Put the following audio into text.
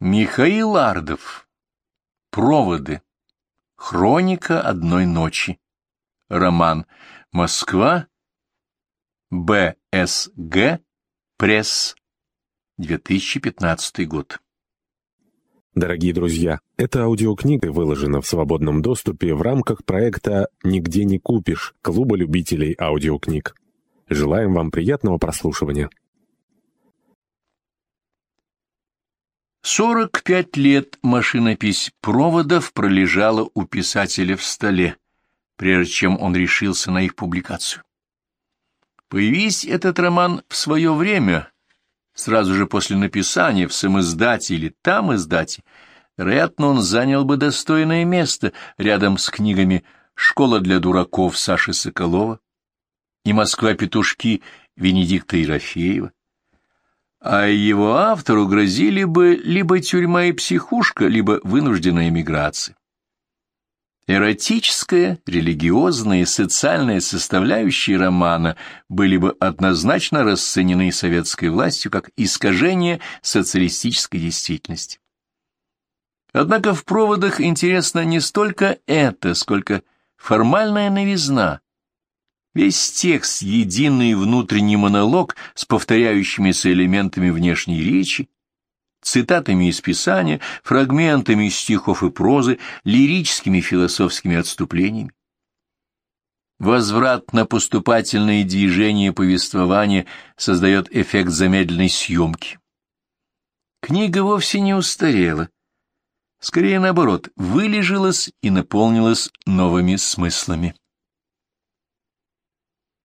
Михаил Ардов. Проводы. Хроника одной ночи. Роман. Москва. БСГ. Пресс. 2015 год. Дорогие друзья, эта аудиокнига выложена в свободном доступе в рамках проекта «Нигде не купишь» Клуба любителей аудиокниг. Желаем вам приятного прослушивания. Сорок пять лет машинопись проводов пролежала у писателя в столе, прежде чем он решился на их публикацию. Появись этот роман в свое время, сразу же после написания в самоиздате или там издате, вероятно, он занял бы достойное место рядом с книгами «Школа для дураков» Саши Соколова и «Москва-петушки» Венедикта Ерофеева, а его автору грозили бы либо тюрьма и психушка, либо вынужденная эмиграция. Эротическая, религиозная и социальная составляющие романа были бы однозначно расценены советской властью как искажение социалистической действительности. Однако в проводах интересно не столько это, сколько формальная новизна, Весь текст — единый внутренний монолог с повторяющимися элементами внешней речи, цитатами из Писания, фрагментами стихов и прозы, лирическими философскими отступлениями. Возврат на поступательные движения повествования создает эффект замедленной съемки. Книга вовсе не устарела. Скорее наоборот, вылежилась и наполнилась новыми смыслами.